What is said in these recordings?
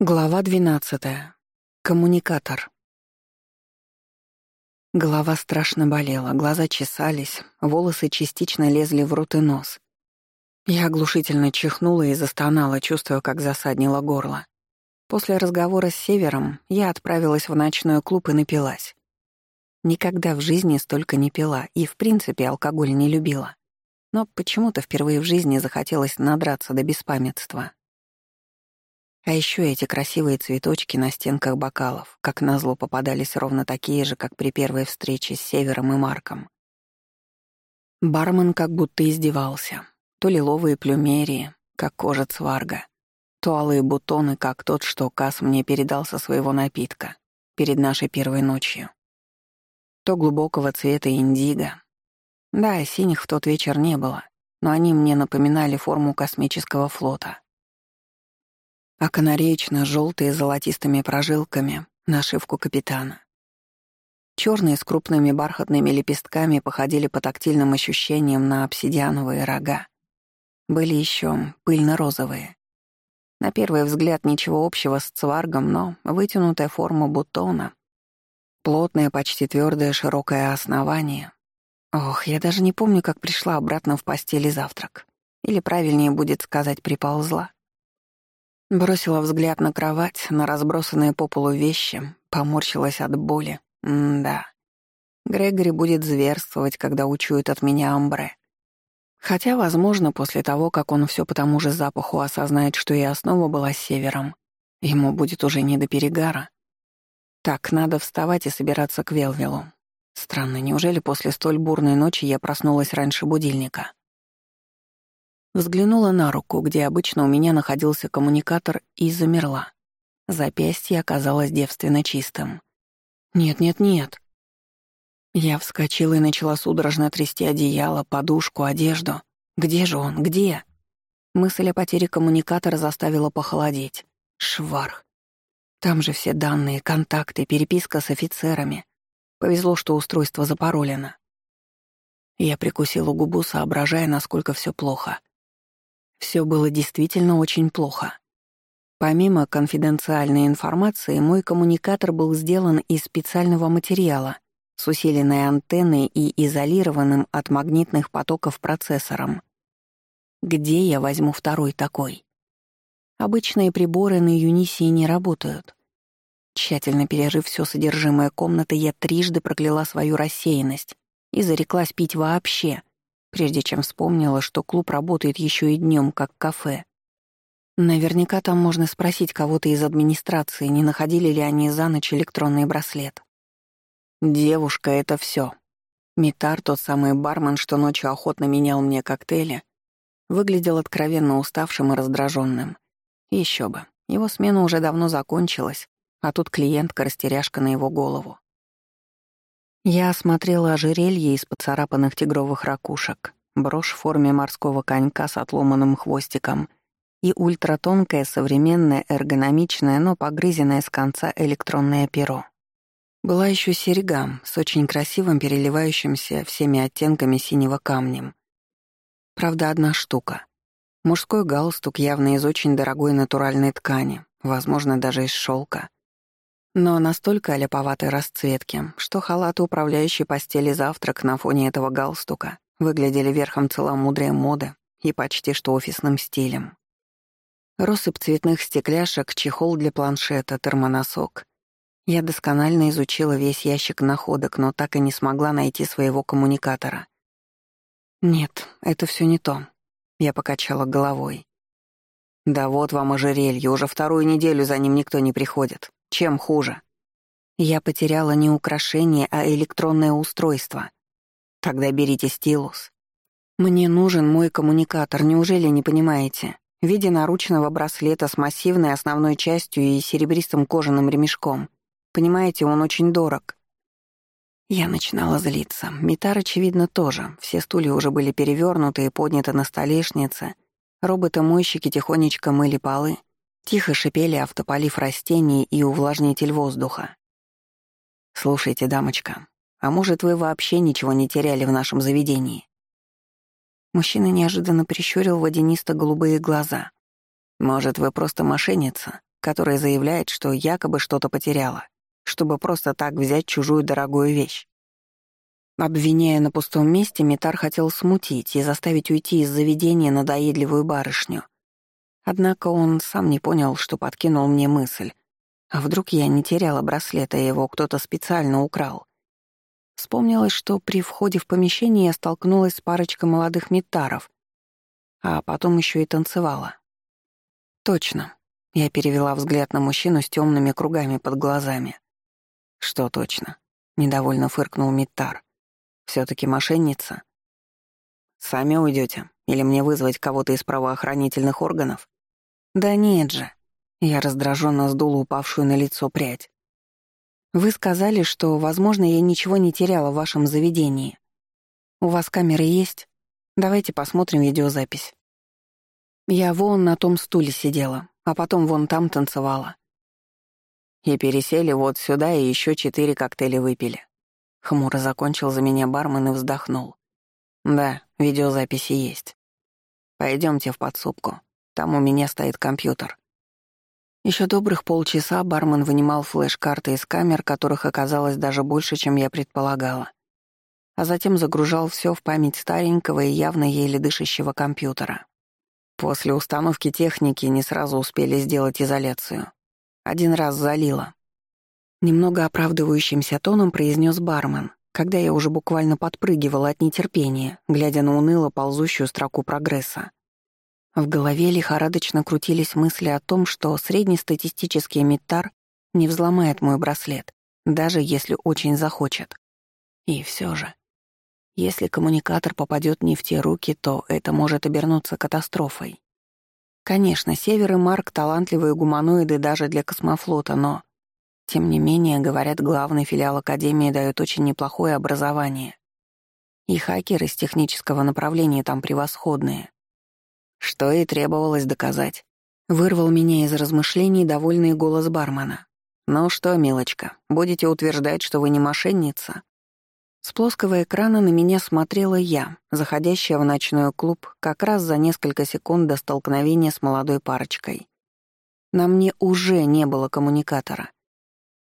Глава 12. Коммуникатор. Голова страшно болела, глаза чесались, волосы частично лезли в рот и нос. Я оглушительно чихнула и застонала, чувствуя, как засаднило горло. После разговора с Севером я отправилась в ночной клуб и напилась. Никогда в жизни столько не пила и, в принципе, алкоголь не любила. Но почему-то впервые в жизни захотелось надраться до беспамятства. А еще эти красивые цветочки на стенках бокалов, как назло попадались ровно такие же, как при первой встрече с Севером и Марком. Бармен как будто издевался. То лиловые плюмерии, как кожа цварга, то алые бутоны, как тот, что Кас мне передал со своего напитка перед нашей первой ночью. То глубокого цвета индиго. Да, синих в тот вечер не было, но они мне напоминали форму космического флота — а канареечно-желтые с золотистыми прожилками — нашивку капитана. Черные с крупными бархатными лепестками походили по тактильным ощущениям на обсидиановые рога. Были еще пыльно-розовые. На первый взгляд ничего общего с цваргом, но вытянутая форма бутона, плотное, почти твердое, широкое основание. Ох, я даже не помню, как пришла обратно в постели завтрак. Или правильнее будет сказать, приползла. Бросила взгляд на кровать, на разбросанные по полу вещи, поморщилась от боли. М-да. Грегори будет зверствовать, когда учует от меня амбре. Хотя, возможно, после того, как он все по тому же запаху осознает, что я снова была севером, ему будет уже не до перегара. Так, надо вставать и собираться к Велвилу. Странно, неужели после столь бурной ночи я проснулась раньше будильника? Взглянула на руку, где обычно у меня находился коммуникатор, и замерла. Запястье оказалось девственно чистым. «Нет-нет-нет». Я вскочила и начала судорожно трясти одеяло, подушку, одежду. «Где же он? Где?» Мысль о потере коммуникатора заставила похолодеть. Шварх. Там же все данные, контакты, переписка с офицерами. Повезло, что устройство запаролено. Я прикусила губу, соображая, насколько все плохо. Все было действительно очень плохо. Помимо конфиденциальной информации, мой коммуникатор был сделан из специального материала с усиленной антенной и изолированным от магнитных потоков процессором. Где я возьму второй такой? Обычные приборы на Юнисии не работают. Тщательно пережив все содержимое комнаты, я трижды прокляла свою рассеянность и зареклась пить вообще — прежде чем вспомнила, что клуб работает еще и днем, как кафе. Наверняка там можно спросить кого-то из администрации, не находили ли они за ночь электронный браслет. «Девушка, это все. Митар, тот самый бармен, что ночью охотно менял мне коктейли, выглядел откровенно уставшим и раздраженным. Еще бы, его смена уже давно закончилась, а тут клиентка-растеряшка на его голову. Я осмотрела ожерелье из поцарапанных тигровых ракушек, брошь в форме морского конька с отломанным хвостиком и ультратонкое, современное, эргономичное, но погрызенное с конца электронное перо. Была еще серьга с очень красивым переливающимся всеми оттенками синего камнем. Правда, одна штука. Мужской галстук явно из очень дорогой натуральной ткани, возможно, даже из шелка но настолько ляповатой расцветки, что халаты управляющей постели завтрак на фоне этого галстука выглядели верхом целомудрия моды и почти что офисным стилем. Россыпь цветных стекляшек, чехол для планшета, термоносок. Я досконально изучила весь ящик находок, но так и не смогла найти своего коммуникатора. «Нет, это все не то», — я покачала головой. «Да вот вам ожерелье, уже вторую неделю за ним никто не приходит. Чем хуже? Я потеряла не украшение, а электронное устройство. Тогда берите стилус. Мне нужен мой коммуникатор, неужели не понимаете? В виде наручного браслета с массивной основной частью и серебристым кожаным ремешком. Понимаете, он очень дорог. Я начинала злиться. Митар, очевидно, тоже. Все стулья уже были перевернуты и подняты на столешнице. Роботы-мойщики тихонечко мыли полы. Тихо шипели автополив растений и увлажнитель воздуха. «Слушайте, дамочка, а может, вы вообще ничего не теряли в нашем заведении?» Мужчина неожиданно прищурил водянисто-голубые глаза. «Может, вы просто мошенница, которая заявляет, что якобы что-то потеряла, чтобы просто так взять чужую дорогую вещь. Обвиняя на пустом месте, Митар хотел смутить и заставить уйти из заведения надоедливую барышню. Однако он сам не понял, что подкинул мне мысль. А вдруг я не теряла браслета, и его кто-то специально украл? Вспомнилось, что при входе в помещение я столкнулась с парочкой молодых митаров, а потом еще и танцевала. Точно. Я перевела взгляд на мужчину с темными кругами под глазами. Что точно? Недовольно фыркнул Митар. Все-таки мошенница. Сами уйдете? Или мне вызвать кого-то из правоохранительных органов? Да нет же. Я раздраженно сдула упавшую на лицо прядь. Вы сказали, что, возможно, я ничего не теряла в вашем заведении. У вас камеры есть? Давайте посмотрим видеозапись. Я вон на том стуле сидела, а потом вон там танцевала. И пересели вот сюда и еще четыре коктейля выпили. Хмуро закончил за меня бармен и вздохнул. Да, видеозаписи есть. Пойдемте в подсобку. Там у меня стоит компьютер. Еще добрых полчаса бармен вынимал флеш-карты из камер, которых оказалось даже больше, чем я предполагала. А затем загружал все в память старенького и явно еле дышащего компьютера. После установки техники не сразу успели сделать изоляцию. Один раз залило, Немного оправдывающимся тоном произнес бармен, когда я уже буквально подпрыгивала от нетерпения, глядя на уныло ползущую строку прогресса. В голове лихорадочно крутились мысли о том, что среднестатистический миттар не взломает мой браслет, даже если очень захочет. И все же, если коммуникатор попадет не в те руки, то это может обернуться катастрофой. Конечно, Север и Марк — талантливые гуманоиды даже для космофлота, но тем не менее, говорят, главный филиал Академии дает очень неплохое образование. И хакеры с технического направления там превосходные. Что и требовалось доказать. Вырвал меня из размышлений довольный голос бармена. «Ну что, милочка, будете утверждать, что вы не мошенница?» С плоского экрана на меня смотрела я, заходящая в ночной клуб как раз за несколько секунд до столкновения с молодой парочкой. На мне уже не было коммуникатора.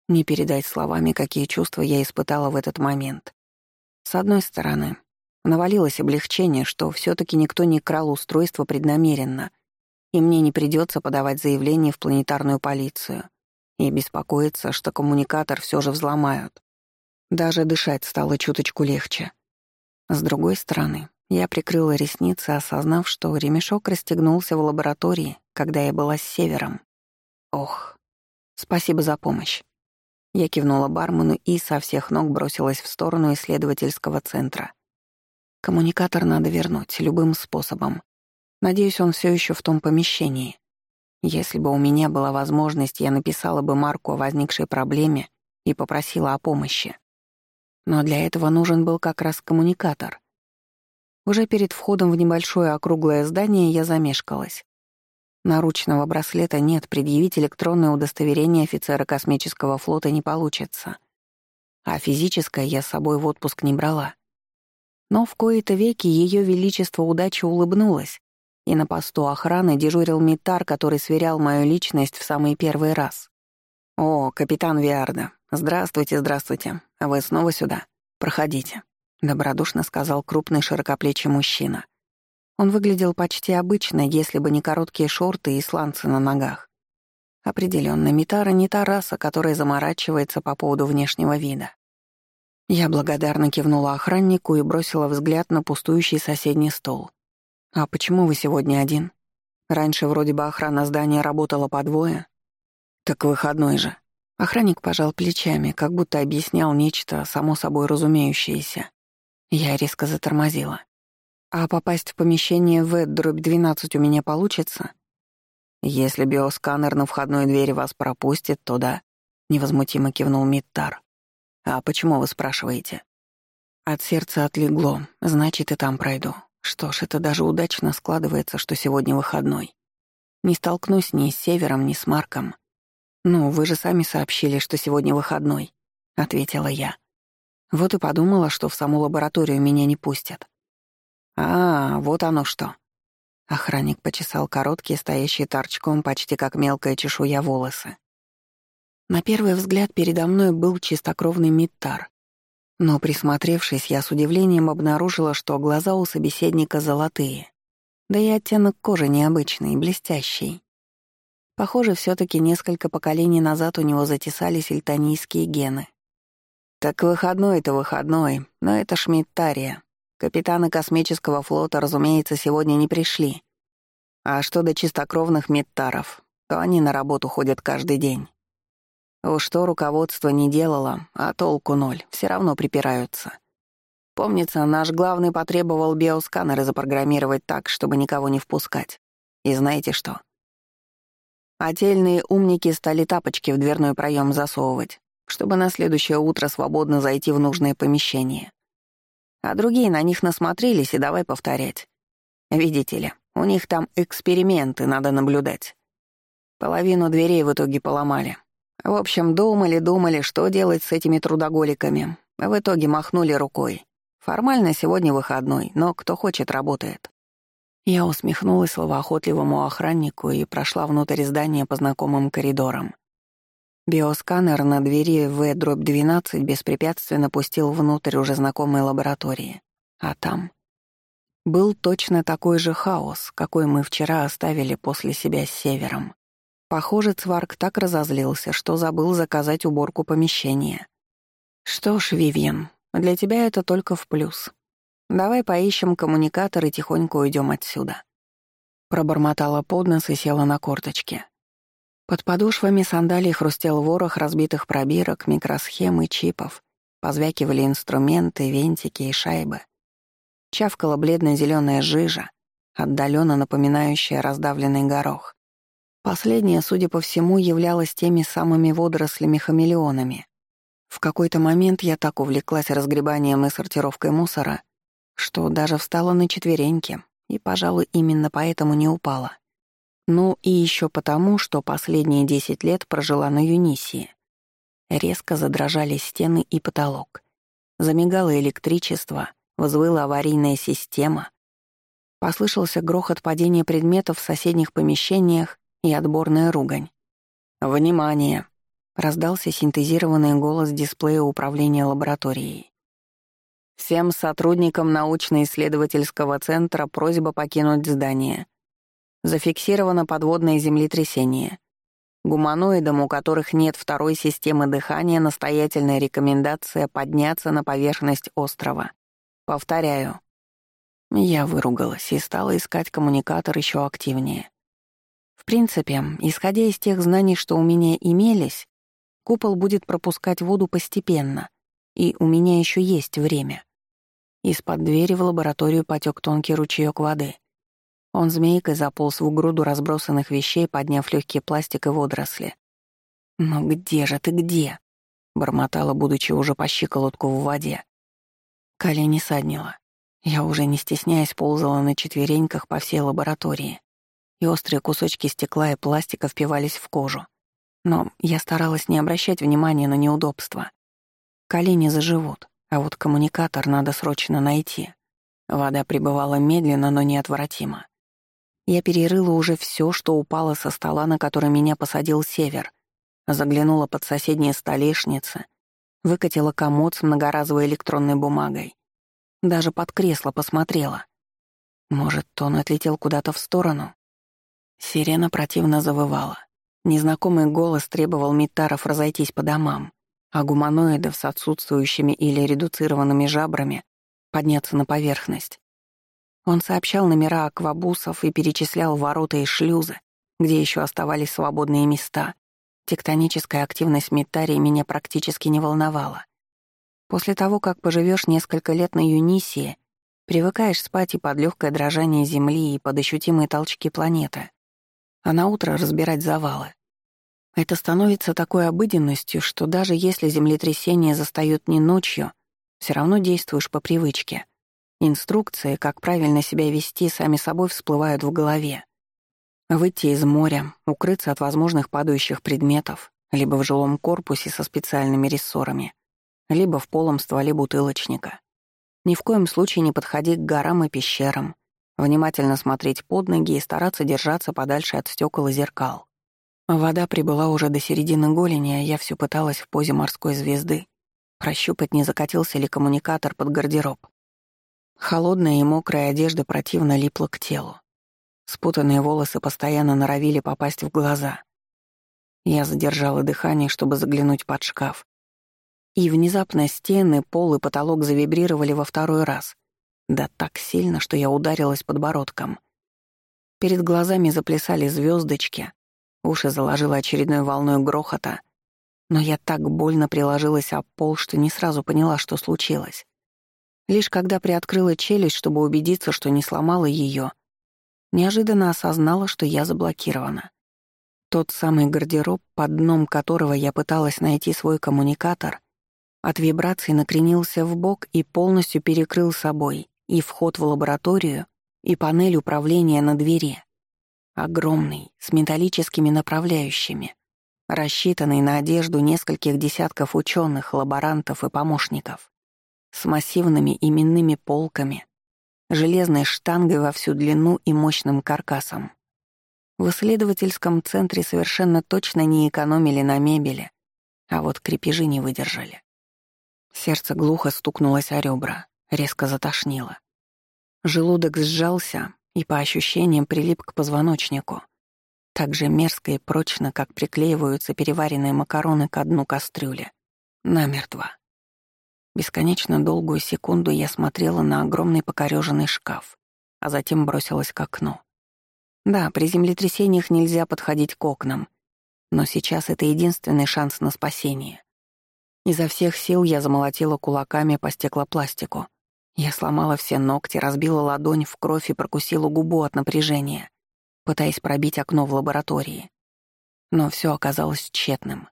Не передать словами, какие чувства я испытала в этот момент. С одной стороны, навалилось облегчение, что все таки никто не крал устройство преднамеренно, и мне не придется подавать заявление в планетарную полицию и беспокоиться, что коммуникатор все же взломают. Даже дышать стало чуточку легче. С другой стороны, я прикрыла ресницы, осознав, что ремешок расстегнулся в лаборатории, когда я была с севером. Ох, спасибо за помощь. Я кивнула бармену и со всех ног бросилась в сторону исследовательского центра. Коммуникатор надо вернуть любым способом. Надеюсь, он все еще в том помещении. Если бы у меня была возможность, я написала бы Марку о возникшей проблеме и попросила о помощи. Но для этого нужен был как раз коммуникатор. Уже перед входом в небольшое округлое здание я замешкалась. Наручного браслета нет, предъявить электронное удостоверение офицера космического флота не получится. А физическое я с собой в отпуск не брала. Но в кои-то веки Ее Величество удача улыбнулась, и на посту охраны дежурил Митар, который сверял мою личность в самый первый раз. «О, капитан Виарда, здравствуйте, здравствуйте. Вы снова сюда? Проходите», — добродушно сказал крупный широкоплечий мужчина. Он выглядел почти обычно, если бы не короткие шорты и сланцы на ногах. Определенно, Митара не та раса, которая заморачивается по поводу внешнего вида. Я благодарно кивнула охраннику и бросила взгляд на пустующий соседний стол. «А почему вы сегодня один? Раньше вроде бы охрана здания работала по двое». «Так выходной же». Охранник пожал плечами, как будто объяснял нечто само собой разумеющееся. Я резко затормозила. А попасть в помещение в дробь 12 у меня получится? Если биосканер на входной двери вас пропустит, то да, невозмутимо кивнул Миттар. А почему вы спрашиваете? От сердца отлегло, значит, и там пройду. Что ж, это даже удачно складывается, что сегодня выходной. Не столкнусь ни с Севером, ни с Марком. «Ну, вы же сами сообщили, что сегодня выходной», — ответила я. Вот и подумала, что в саму лабораторию меня не пустят. «А, вот оно что». Охранник почесал короткие, стоящие торчком, почти как мелкая чешуя волосы. На первый взгляд передо мной был чистокровный Миттар. Но, присмотревшись, я с удивлением обнаружила, что глаза у собеседника золотые. Да и оттенок кожи необычный, блестящий. Похоже, все таки несколько поколений назад у него затесались ильтанийские гены. «Так выходной-то выходной, но это Шмидтария. Капитаны космического флота, разумеется, сегодня не пришли. А что до чистокровных Миттаров, то они на работу ходят каждый день. Уж что руководство не делало, а толку ноль, все равно припираются. Помнится, наш главный потребовал биосканеры запрограммировать так, чтобы никого не впускать. И знаете что? Отельные умники стали тапочки в дверной проем засовывать, чтобы на следующее утро свободно зайти в нужное помещение. А другие на них насмотрелись и давай повторять. Видите ли, у них там эксперименты надо наблюдать. Половину дверей в итоге поломали, в общем, думали-думали, что делать с этими трудоголиками. В итоге махнули рукой. Формально сегодня выходной, но кто хочет, работает. Я усмехнулась словоохотливому охраннику и прошла внутрь здания по знакомым коридорам. Биосканер на двери В-12 беспрепятственно пустил внутрь уже знакомой лаборатории. А там был точно такой же хаос, какой мы вчера оставили после себя с севером. Похоже, Цварк так разозлился, что забыл заказать уборку помещения. «Что ж, Вивьен, для тебя это только в плюс. Давай поищем коммуникатор и тихонько уйдем отсюда». Пробормотала под нос и села на корточки. Под подошвами сандалий хрустел ворох разбитых пробирок, микросхем и чипов. Позвякивали инструменты, винтики и шайбы. Чавкала бледно зеленая жижа, отдаленно напоминающая раздавленный горох. Последняя, судя по всему, являлась теми самыми водорослями-хамелеонами. В какой-то момент я так увлеклась разгребанием и сортировкой мусора, что даже встала на четвереньки, и, пожалуй, именно поэтому не упала. Ну и еще потому, что последние десять лет прожила на Юнисии. Резко задрожали стены и потолок. Замигало электричество, взвыла аварийная система. Послышался грохот падения предметов в соседних помещениях и отборная ругань. «Внимание!» — раздался синтезированный голос дисплея управления лабораторией. «Всем сотрудникам научно-исследовательского центра просьба покинуть здание. Зафиксировано подводное землетрясение. Гуманоидам, у которых нет второй системы дыхания, настоятельная рекомендация подняться на поверхность острова. Повторяю». Я выругалась и стала искать коммуникатор еще активнее. В принципе, исходя из тех знаний, что у меня имелись, купол будет пропускать воду постепенно, и у меня еще есть время. Из-под двери в лабораторию потек тонкий ручеек воды. Он змейкой заполз в груду разбросанных вещей, подняв легкий пластик и водоросли. «Но где же ты, где?» — бормотала, будучи уже по щиколотку в воде. Колени саднила. Я уже не стесняясь ползала на четвереньках по всей лаборатории и острые кусочки стекла и пластика впивались в кожу. Но я старалась не обращать внимания на неудобства. Колени заживут, а вот коммуникатор надо срочно найти. Вода прибывала медленно, но неотвратимо. Я перерыла уже все, что упало со стола, на который меня посадил север, заглянула под соседние столешницы, выкатила комод с многоразовой электронной бумагой. Даже под кресло посмотрела. Может, он отлетел куда-то в сторону? Сирена противно завывала. Незнакомый голос требовал Митаров разойтись по домам, а гуманоидов с отсутствующими или редуцированными жабрами подняться на поверхность. Он сообщал номера аквабусов и перечислял ворота и шлюзы, где еще оставались свободные места. Тектоническая активность Митарии меня практически не волновала. После того, как поживешь несколько лет на Юнисии, привыкаешь спать и под легкое дрожание Земли, и под ощутимые толчки планеты а на утро разбирать завалы. Это становится такой обыденностью, что даже если землетрясение застаёт не ночью, все равно действуешь по привычке. Инструкции, как правильно себя вести, сами собой всплывают в голове. Выйти из моря, укрыться от возможных падающих предметов, либо в жилом корпусе со специальными рессорами, либо в полом стволе бутылочника. Ни в коем случае не подходи к горам и пещерам. Внимательно смотреть под ноги и стараться держаться подальше от стекол и зеркал. Вода прибыла уже до середины голени, а я все пыталась в позе морской звезды прощупать, не закатился ли коммуникатор под гардероб. Холодная и мокрая одежда противно липла к телу. Спутанные волосы постоянно норовили попасть в глаза. Я задержала дыхание, чтобы заглянуть под шкаф. И внезапно стены, пол и потолок завибрировали во второй раз. Да так сильно, что я ударилась подбородком. Перед глазами заплясали звездочки, уши заложило очередной волной грохота, но я так больно приложилась об пол, что не сразу поняла, что случилось. Лишь когда приоткрыла челюсть, чтобы убедиться, что не сломала ее, неожиданно осознала, что я заблокирована. Тот самый гардероб, под дном которого я пыталась найти свой коммуникатор, от вибраций накренился в бок и полностью перекрыл собой и вход в лабораторию, и панель управления на двери. Огромный, с металлическими направляющими, рассчитанный на одежду нескольких десятков ученых, лаборантов и помощников с массивными именными полками, железной штангой во всю длину и мощным каркасом. В исследовательском центре совершенно точно не экономили на мебели, а вот крепежи не выдержали. Сердце глухо стукнулось о ребра, резко затошнило. Желудок сжался и, по ощущениям, прилип к позвоночнику. Так же мерзко и прочно, как приклеиваются переваренные макароны к дну кастрюли. Намертво. Бесконечно долгую секунду я смотрела на огромный покорёженный шкаф, а затем бросилась к окну. Да, при землетрясениях нельзя подходить к окнам, но сейчас это единственный шанс на спасение. Изо всех сил я замолотила кулаками по стеклопластику. Я сломала все ногти, разбила ладонь в кровь и прокусила губу от напряжения, пытаясь пробить окно в лаборатории. Но все оказалось тщетным.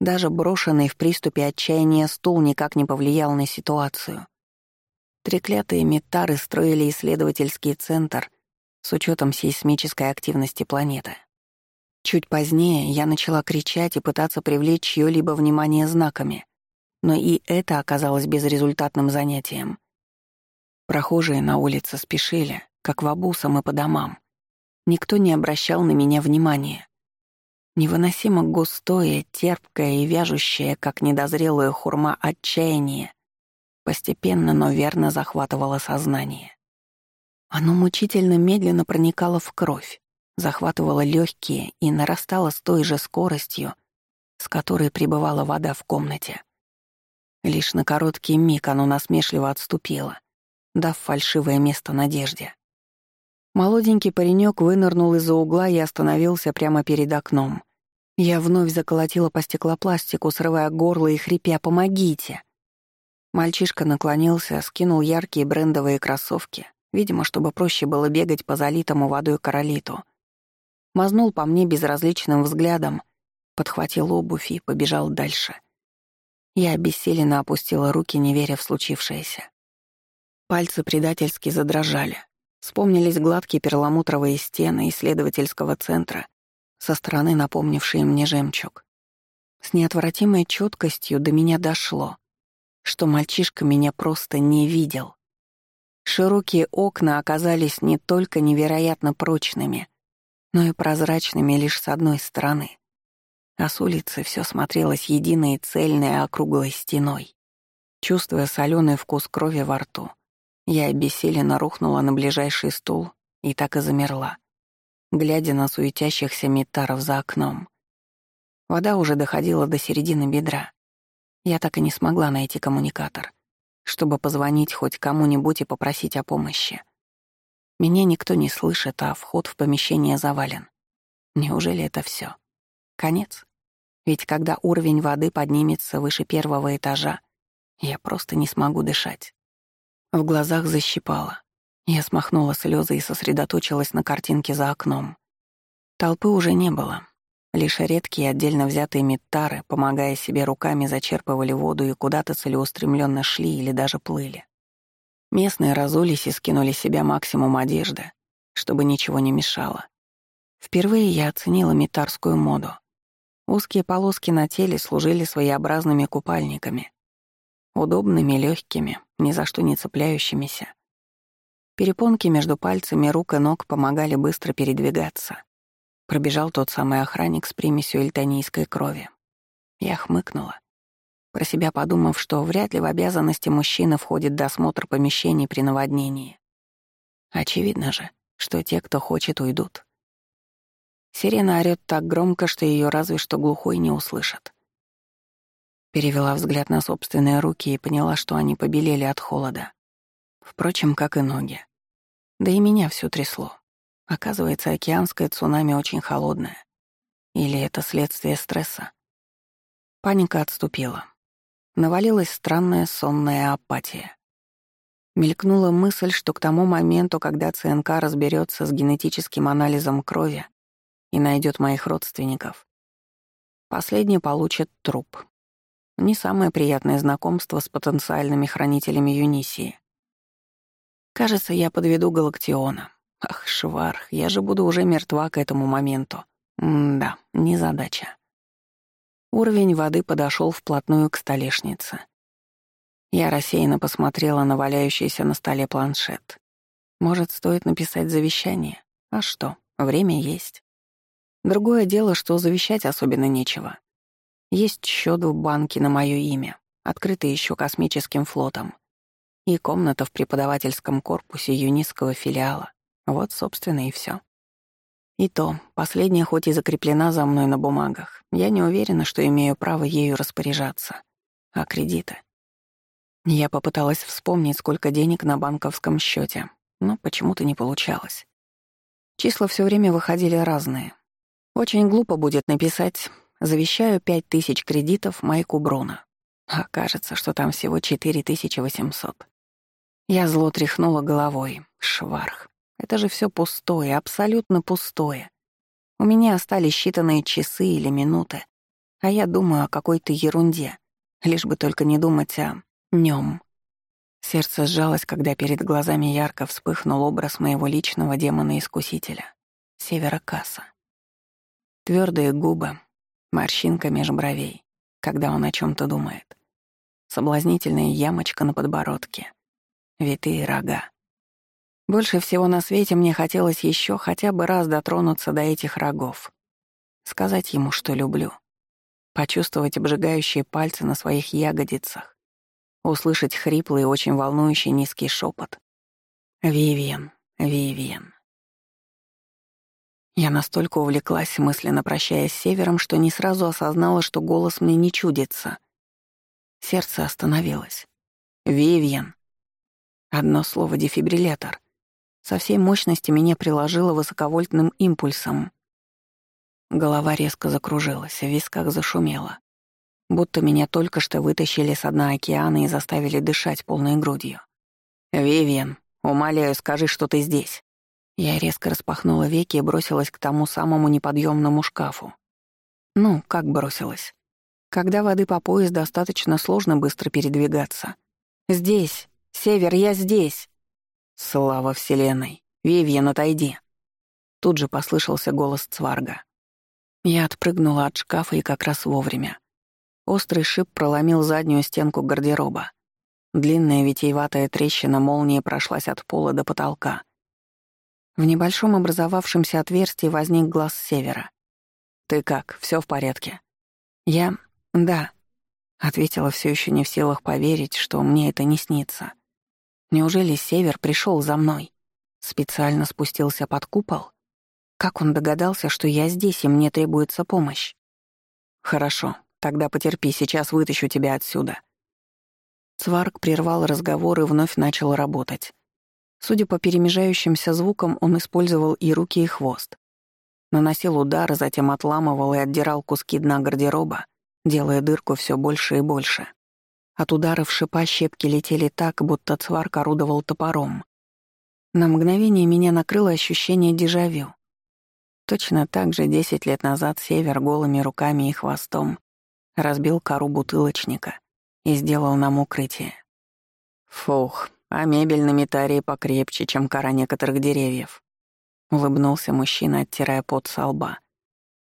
Даже брошенный в приступе отчаяния стул никак не повлиял на ситуацию. Треклятые метары строили исследовательский центр с учетом сейсмической активности планеты. Чуть позднее я начала кричать и пытаться привлечь чьё-либо внимание знаками, но и это оказалось безрезультатным занятием. Прохожие на улице спешили, как в обусам и по домам. Никто не обращал на меня внимания. Невыносимо густое, терпкое и вяжущее, как недозрелая хурма, отчаяние постепенно, но верно захватывало сознание. Оно мучительно медленно проникало в кровь, захватывало легкие и нарастало с той же скоростью, с которой пребывала вода в комнате. Лишь на короткий миг оно насмешливо отступило, дав фальшивое место надежде. Молоденький паренек вынырнул из-за угла и остановился прямо перед окном. Я вновь заколотила по стеклопластику, срывая горло и хрипя «Помогите!». Мальчишка наклонился, скинул яркие брендовые кроссовки, видимо, чтобы проще было бегать по залитому водой королиту. Мазнул по мне безразличным взглядом, подхватил обувь и побежал дальше. Я обессиленно опустила руки, не веря в случившееся. Пальцы предательски задрожали. Вспомнились гладкие перламутровые стены исследовательского центра, со стороны напомнившие мне жемчуг. С неотвратимой четкостью до меня дошло, что мальчишка меня просто не видел. Широкие окна оказались не только невероятно прочными, но и прозрачными лишь с одной стороны. А с улицы все смотрелось единой цельной округлой стеной. Чувствуя соленый вкус крови во рту, я обессиленно рухнула на ближайший стул и так и замерла, глядя на суетящихся метаров за окном. Вода уже доходила до середины бедра. Я так и не смогла найти коммуникатор, чтобы позвонить хоть кому-нибудь и попросить о помощи. Меня никто не слышит, а вход в помещение завален. Неужели это все? Конец? Ведь когда уровень воды поднимется выше первого этажа, я просто не смогу дышать. В глазах защипало. Я смахнула слезы и сосредоточилась на картинке за окном. Толпы уже не было. Лишь редкие отдельно взятые метары, помогая себе руками, зачерпывали воду и куда-то целеустремленно шли или даже плыли. Местные разулись и скинули себя максимум одежды, чтобы ничего не мешало. Впервые я оценила метарскую моду. Узкие полоски на теле служили своеобразными купальниками, удобными, легкими, ни за что не цепляющимися. Перепонки между пальцами рук и ног помогали быстро передвигаться. Пробежал тот самый охранник с примесью эльтонийской крови. Я хмыкнула, про себя подумав, что вряд ли в обязанности мужчины входит досмотр помещений при наводнении. Очевидно же, что те, кто хочет, уйдут. Сирена орёт так громко, что ее разве что глухой не услышат. Перевела взгляд на собственные руки и поняла, что они побелели от холода. Впрочем, как и ноги. Да и меня всё трясло. Оказывается, океанское цунами очень холодное. Или это следствие стресса? Паника отступила. Навалилась странная сонная апатия. Мелькнула мысль, что к тому моменту, когда ЦНК разберется с генетическим анализом крови и найдет моих родственников, последний получит труп. Не самое приятное знакомство с потенциальными хранителями Юнисии. Кажется, я подведу Галактиона. Ах, Шварх, я же буду уже мертва к этому моменту. М-да, незадача. Уровень воды подошел вплотную к столешнице. Я рассеянно посмотрела на валяющийся на столе планшет. Может, стоит написать завещание? А что, время есть. Другое дело, что завещать особенно нечего. Есть счет в банке на мое имя, открытый еще космическим флотом, и комната в преподавательском корпусе юнистского филиала. Вот, собственно, и все. И то, последняя хоть и закреплена за мной на бумагах, я не уверена, что имею право ею распоряжаться. А кредиты? Я попыталась вспомнить, сколько денег на банковском счете, но почему-то не получалось. Числа все время выходили разные. Очень глупо будет написать «Завещаю пять тысяч кредитов Майку Бруно». А кажется, что там всего 4800. Я зло тряхнула головой. Шварх. Это же все пустое, абсолютно пустое. У меня остались считанные часы или минуты, а я думаю о какой-то ерунде, лишь бы только не думать о Нем. Сердце сжалось, когда перед глазами ярко вспыхнул образ моего личного демона-искусителя, Севера Касса. Твердые губы, морщинка меж бровей, когда он о чем то думает. Соблазнительная ямочка на подбородке, витые рога. Больше всего на свете мне хотелось еще хотя бы раз дотронуться до этих рогов. Сказать ему, что люблю. Почувствовать обжигающие пальцы на своих ягодицах услышать хриплый очень волнующий низкий шепот. «Вивиан, Вивиан». Я настолько увлеклась, мысленно прощаясь с Севером, что не сразу осознала, что голос мне не чудится. Сердце остановилось. «Вивиан». Одно слово «дефибриллятор». Со всей мощности меня приложило высоковольтным импульсом. Голова резко закружилась, в висках зашумело будто меня только что вытащили с дна океана и заставили дышать полной грудью. «Вивиан, умоляю, скажи, что ты здесь». Я резко распахнула веки и бросилась к тому самому неподъемному шкафу. Ну, как бросилась? Когда воды по пояс достаточно сложно быстро передвигаться. «Здесь! Север, я здесь!» «Слава Вселенной! Вивьен, отойди!» Тут же послышался голос Цварга. Я отпрыгнула от шкафа и как раз вовремя. Острый шип проломил заднюю стенку гардероба. Длинная витиеватая трещина молнии прошлась от пола до потолка. В небольшом образовавшемся отверстии возник глаз севера. «Ты как, все в порядке?» «Я... да», — ответила все еще не в силах поверить, что мне это не снится. «Неужели север пришел за мной? Специально спустился под купол? Как он догадался, что я здесь и мне требуется помощь?» «Хорошо, Тогда потерпи, сейчас вытащу тебя отсюда». Цварк прервал разговор и вновь начал работать. Судя по перемежающимся звукам, он использовал и руки, и хвост. Наносил удар, затем отламывал и отдирал куски дна гардероба, делая дырку все больше и больше. От ударов шипа щепки летели так, будто Цварк орудовал топором. На мгновение меня накрыло ощущение дежавю. Точно так же десять лет назад Север голыми руками и хвостом разбил кору бутылочника и сделал нам укрытие. Фух, а мебель на метарии покрепче, чем кора некоторых деревьев. Улыбнулся мужчина, оттирая пот со лба.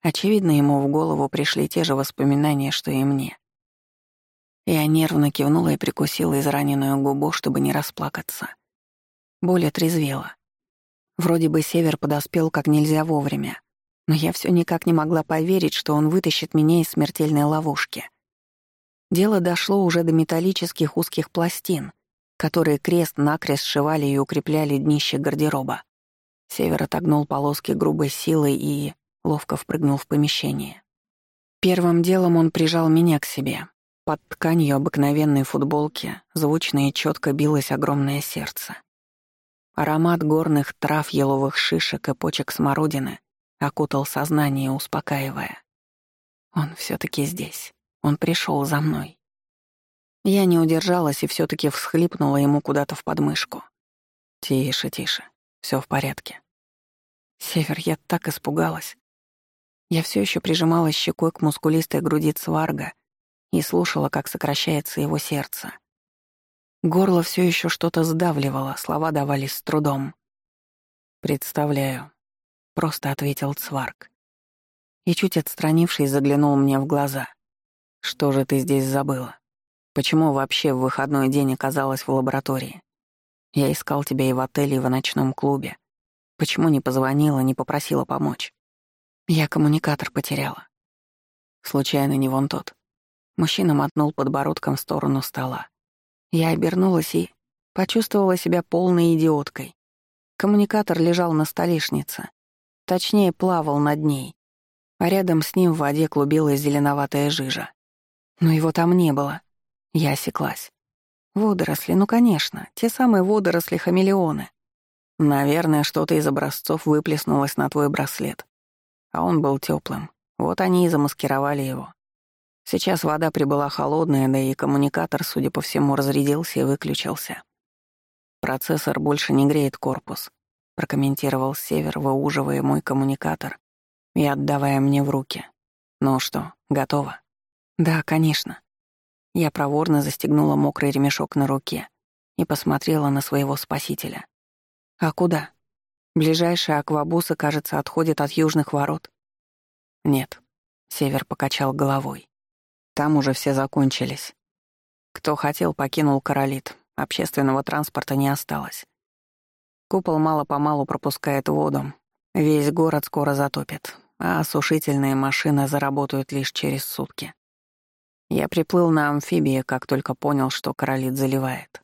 Очевидно, ему в голову пришли те же воспоминания, что и мне. Я нервно кивнула и прикусила израненную губу, чтобы не расплакаться. более трезвела. Вроде бы север подоспел как нельзя вовремя, но я все никак не могла поверить, что он вытащит меня из смертельной ловушки. Дело дошло уже до металлических узких пластин, которые крест-накрест сшивали и укрепляли днище гардероба. Север отогнул полоски грубой силой и ловко впрыгнул в помещение. Первым делом он прижал меня к себе. Под тканью обыкновенной футболки звучно и четко билось огромное сердце. Аромат горных трав, еловых шишек и почек смородины окутал сознание, успокаивая. Он все таки здесь. Он пришел за мной. Я не удержалась и все таки всхлипнула ему куда-то в подмышку. «Тише, тише. все в порядке». Север, я так испугалась. Я все еще прижималась щекой к мускулистой груди Цварга и слушала, как сокращается его сердце. Горло все еще что-то сдавливало, слова давались с трудом. «Представляю», — просто ответил Цварг. И чуть отстранившись, заглянул мне в глаза. «Что же ты здесь забыла? Почему вообще в выходной день оказалась в лаборатории? Я искал тебя и в отеле, и в ночном клубе. Почему не позвонила, не попросила помочь? Я коммуникатор потеряла. Случайно не вон тот. Мужчина мотнул подбородком в сторону стола. Я обернулась и почувствовала себя полной идиоткой. Коммуникатор лежал на столешнице. Точнее, плавал над ней. А рядом с ним в воде клубилась зеленоватая жижа. Но его там не было. Я осеклась. Водоросли, ну конечно, те самые водоросли-хамелеоны. Наверное, что-то из образцов выплеснулось на твой браслет. А он был теплым. Вот они и замаскировали его. Сейчас вода прибыла холодная, да и коммуникатор, судя по всему, разрядился и выключился. «Процессор больше не греет корпус», — прокомментировал Север, выуживая мой коммуникатор и отдавая мне в руки. «Ну что, готово?» «Да, конечно». Я проворно застегнула мокрый ремешок на руке и посмотрела на своего спасителя. «А куда? Ближайший аквабусы, кажется, отходит от южных ворот?» «Нет», — Север покачал головой. «Там уже все закончились. Кто хотел, покинул Королит. Общественного транспорта не осталось. Купол мало-помалу пропускает воду. Весь город скоро затопит, а осушительные машины заработают лишь через сутки. Я приплыл на амфибии, как только понял, что Королит заливает.